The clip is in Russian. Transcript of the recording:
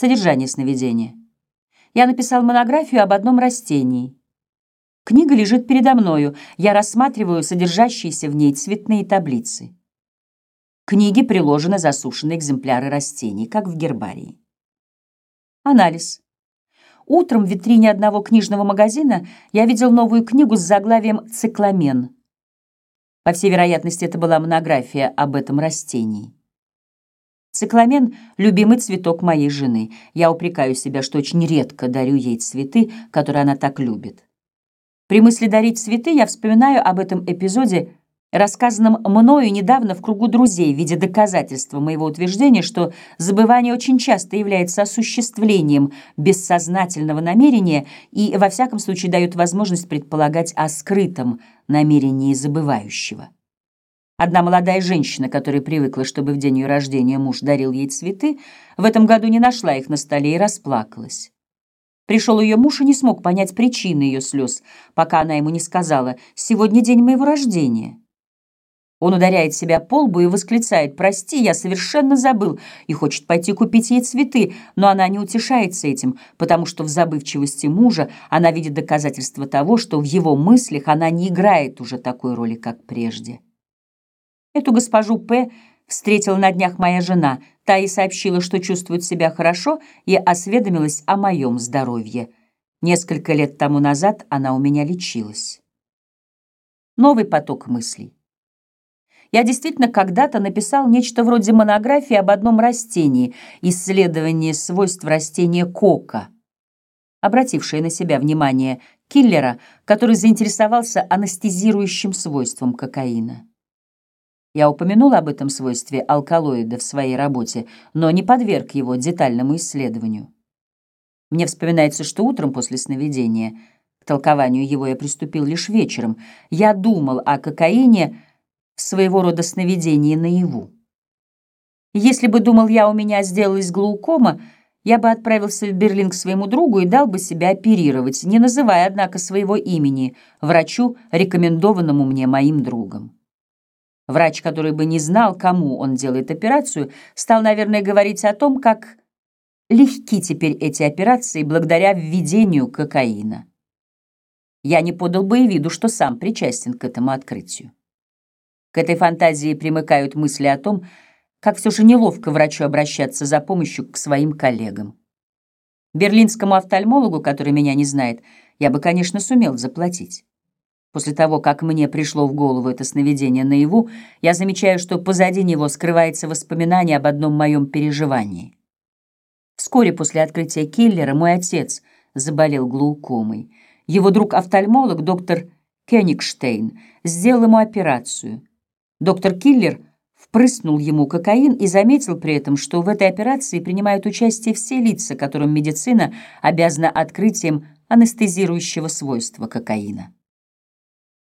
Содержание сновидения. Я написал монографию об одном растении. Книга лежит передо мною, я рассматриваю содержащиеся в ней цветные таблицы. Книге приложены засушенные экземпляры растений, как в гербарии. Анализ. Утром в витрине одного книжного магазина я видел новую книгу с заглавием «Цикламен». По всей вероятности, это была монография об этом растении. Цикламен — любимый цветок моей жены. Я упрекаю себя, что очень редко дарю ей цветы, которые она так любит. При мысли дарить цветы я вспоминаю об этом эпизоде, рассказанном мною недавно в кругу друзей в виде доказательства моего утверждения, что забывание очень часто является осуществлением бессознательного намерения и, во всяком случае, дает возможность предполагать о скрытом намерении забывающего. Одна молодая женщина, которая привыкла, чтобы в день ее рождения муж дарил ей цветы, в этом году не нашла их на столе и расплакалась. Пришел ее муж и не смог понять причины ее слез, пока она ему не сказала «Сегодня день моего рождения». Он ударяет себя по лбу и восклицает «Прости, я совершенно забыл» и хочет пойти купить ей цветы, но она не утешается этим, потому что в забывчивости мужа она видит доказательство того, что в его мыслях она не играет уже такой роли, как прежде. Эту госпожу П встретила на днях моя жена. Та и сообщила, что чувствует себя хорошо, и осведомилась о моем здоровье. Несколько лет тому назад она у меня лечилась. Новый поток мыслей. Я действительно когда-то написал нечто вроде монографии об одном растении, исследование свойств растения кока, обратившее на себя внимание киллера, который заинтересовался анестезирующим свойством кокаина. Я упомянул об этом свойстве алкалоида в своей работе, но не подверг его детальному исследованию. Мне вспоминается, что утром после сновидения, к толкованию его я приступил лишь вечером, я думал о кокаине в своего рода сновидении наяву. Если бы, думал я, у меня сделалась глаукома, я бы отправился в Берлин к своему другу и дал бы себя оперировать, не называя, однако, своего имени, врачу, рекомендованному мне моим другом. Врач, который бы не знал, кому он делает операцию, стал, наверное, говорить о том, как легки теперь эти операции благодаря введению кокаина. Я не подал бы и виду, что сам причастен к этому открытию. К этой фантазии примыкают мысли о том, как все же неловко врачу обращаться за помощью к своим коллегам. Берлинскому офтальмологу, который меня не знает, я бы, конечно, сумел заплатить. После того, как мне пришло в голову это сновидение наяву, я замечаю, что позади него скрывается воспоминание об одном моем переживании. Вскоре после открытия киллера мой отец заболел глаукомой. Его друг-офтальмолог, доктор Кёнигштейн, сделал ему операцию. Доктор Киллер впрыснул ему кокаин и заметил при этом, что в этой операции принимают участие все лица, которым медицина обязана открытием анестезирующего свойства кокаина.